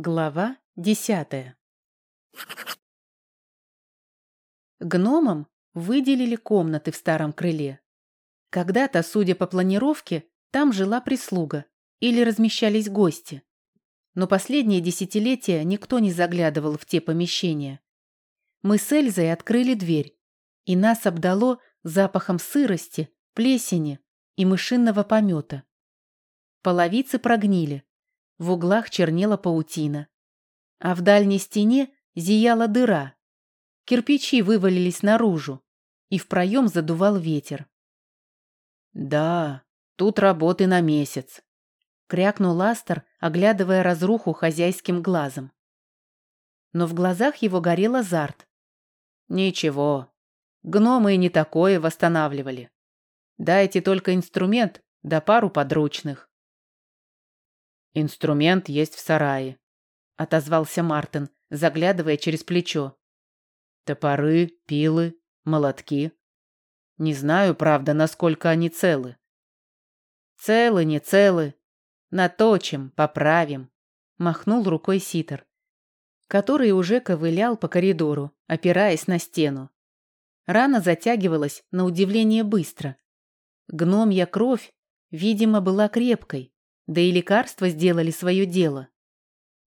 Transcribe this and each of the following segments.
Глава десятая Гномам выделили комнаты в старом крыле. Когда-то, судя по планировке, там жила прислуга или размещались гости. Но последние десятилетия никто не заглядывал в те помещения. Мы с Эльзой открыли дверь, и нас обдало запахом сырости, плесени и мышинного помета. Половицы прогнили, в углах чернела паутина. А в дальней стене зияла дыра. Кирпичи вывалились наружу, и в проем задувал ветер. «Да, тут работы на месяц», — крякнул Астер, оглядывая разруху хозяйским глазом. Но в глазах его горел азарт. «Ничего, гномы и не такое восстанавливали. Дайте только инструмент да пару подручных. «Инструмент есть в сарае», — отозвался Мартин, заглядывая через плечо. «Топоры, пилы, молотки. Не знаю, правда, насколько они целы». «Целы, не целы. Наточим, поправим», — махнул рукой Ситер, который уже ковылял по коридору, опираясь на стену. Рана затягивалась на удивление быстро. Гномья кровь, видимо, была крепкой, да и лекарства сделали свое дело.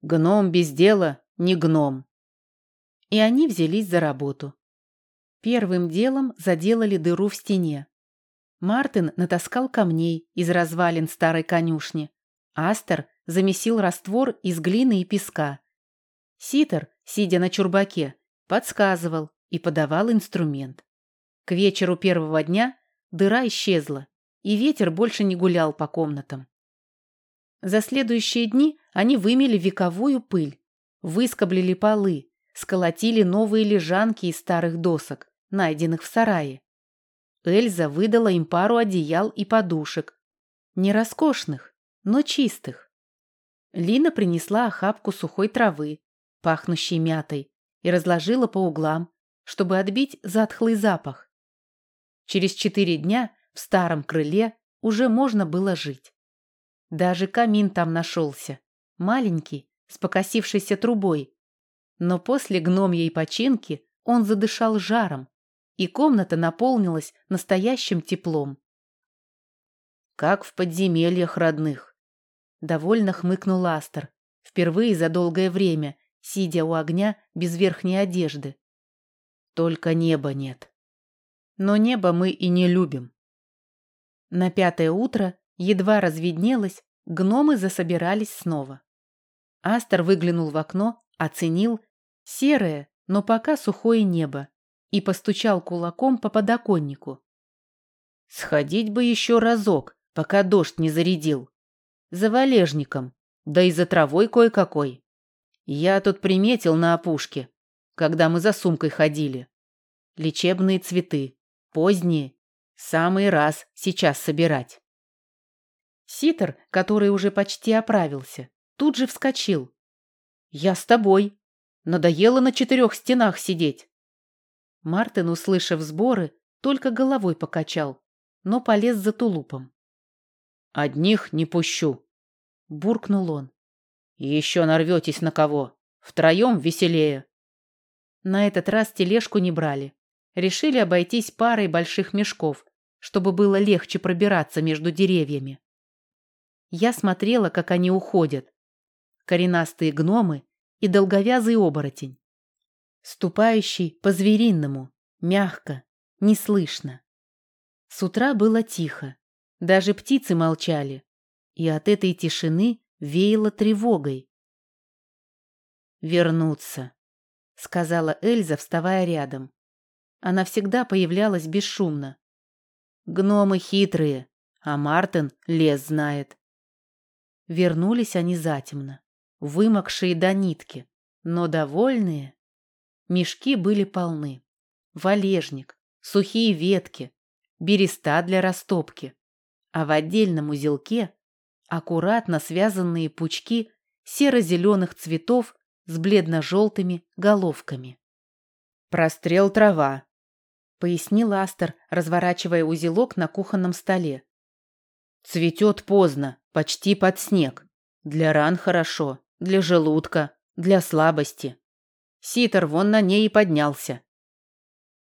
Гном без дела не гном. И они взялись за работу. Первым делом заделали дыру в стене. Мартин натаскал камней из развалин старой конюшни. Астер замесил раствор из глины и песка. Ситер, сидя на чурбаке, подсказывал и подавал инструмент. К вечеру первого дня дыра исчезла, и ветер больше не гулял по комнатам. За следующие дни они вымели вековую пыль, выскоблили полы, сколотили новые лежанки из старых досок, найденных в сарае. Эльза выдала им пару одеял и подушек. Не роскошных, но чистых. Лина принесла охапку сухой травы, пахнущей мятой, и разложила по углам, чтобы отбить затхлый запах. Через четыре дня в старом крыле уже можно было жить. Даже камин там нашелся. Маленький, с покосившейся трубой. Но после гномьей починки он задышал жаром, и комната наполнилась настоящим теплом. «Как в подземельях родных», — довольно хмыкнул Астер, впервые за долгое время, сидя у огня без верхней одежды. «Только неба нет. Но небо мы и не любим». На пятое утро Едва разведнелось, гномы засобирались снова. Астер выглянул в окно, оценил серое, но пока сухое небо и постучал кулаком по подоконнику. Сходить бы еще разок, пока дождь не зарядил. За валежником, да и за травой кое-какой. Я тут приметил на опушке, когда мы за сумкой ходили. Лечебные цветы, поздние, самый раз сейчас собирать. Ситер, который уже почти оправился, тут же вскочил. «Я с тобой. Надоело на четырех стенах сидеть». Мартин, услышав сборы, только головой покачал, но полез за тулупом. «Одних не пущу», — буркнул он. «Еще нарветесь на кого. Втроем веселее». На этот раз тележку не брали. Решили обойтись парой больших мешков, чтобы было легче пробираться между деревьями. Я смотрела, как они уходят. Коренастые гномы и долговязый оборотень. Ступающий по-звериному, мягко, неслышно. С утра было тихо. Даже птицы молчали. И от этой тишины веяло тревогой. «Вернуться», — сказала Эльза, вставая рядом. Она всегда появлялась бесшумно. «Гномы хитрые, а Мартин лес знает. Вернулись они затемно, вымокшие до нитки, но довольные. Мешки были полны. Валежник, сухие ветки, береста для растопки, а в отдельном узелке аккуратно связанные пучки серо-зеленых цветов с бледно-желтыми головками. «Прострел трава», — пояснил Астер, разворачивая узелок на кухонном столе. «Цветет поздно, Почти под снег. Для ран хорошо, Для желудка, для слабости. Ситер вон на ней и поднялся.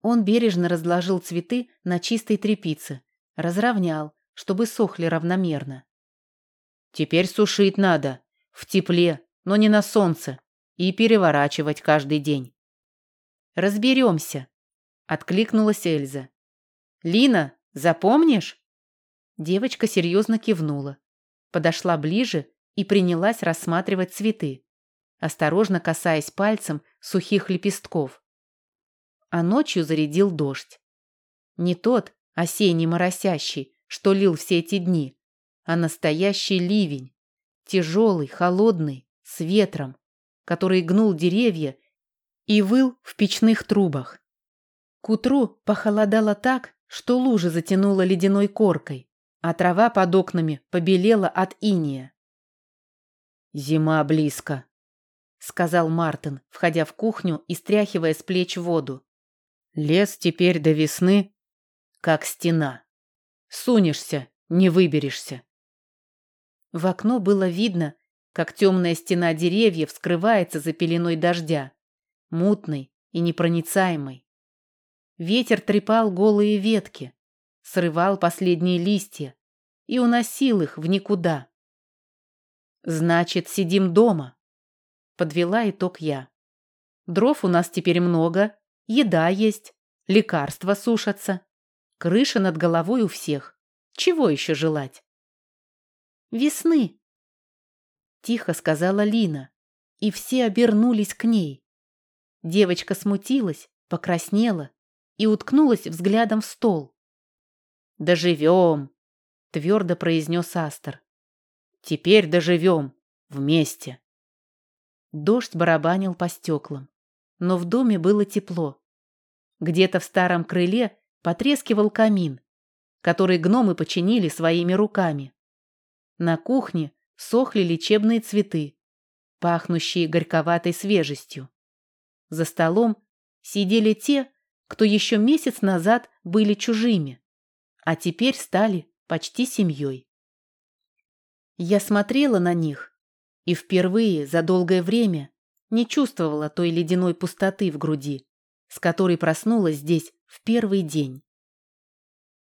Он бережно разложил цветы на чистой тряпице, разровнял, чтобы сохли равномерно. Теперь сушить надо, в тепле, но не на солнце, и переворачивать каждый день. Разберемся, откликнулась Эльза. Лина, запомнишь? Девочка серьезно кивнула, подошла ближе и принялась рассматривать цветы, осторожно касаясь пальцем сухих лепестков. А ночью зарядил дождь. Не тот осенний моросящий, что лил все эти дни, а настоящий ливень, тяжелый, холодный, с ветром, который гнул деревья и выл в печных трубах. К утру похолодало так, что лужи затянуло ледяной коркой, а трава под окнами побелела от иния. «Зима близко», — сказал Мартин, входя в кухню и стряхивая с плеч воду. «Лес теперь до весны, как стена. Сунешься, не выберешься». В окно было видно, как темная стена деревьев скрывается за пеленой дождя, мутной и непроницаемой. Ветер трепал голые ветки, срывал последние листья и уносил их в никуда. «Значит, сидим дома», — подвела итог я. «Дров у нас теперь много, еда есть, лекарства сушатся, крыша над головой у всех. Чего еще желать?» «Весны», — тихо сказала Лина, и все обернулись к ней. Девочка смутилась, покраснела и уткнулась взглядом в стол. «Доживем», — твердо произнес Астер. Теперь доживем. Вместе. Дождь барабанил по стеклам. Но в доме было тепло. Где-то в старом крыле потрескивал камин, который гномы починили своими руками. На кухне сохли лечебные цветы, пахнущие горьковатой свежестью. За столом сидели те, кто еще месяц назад были чужими, а теперь стали почти семьей. Я смотрела на них и впервые за долгое время не чувствовала той ледяной пустоты в груди, с которой проснулась здесь в первый день.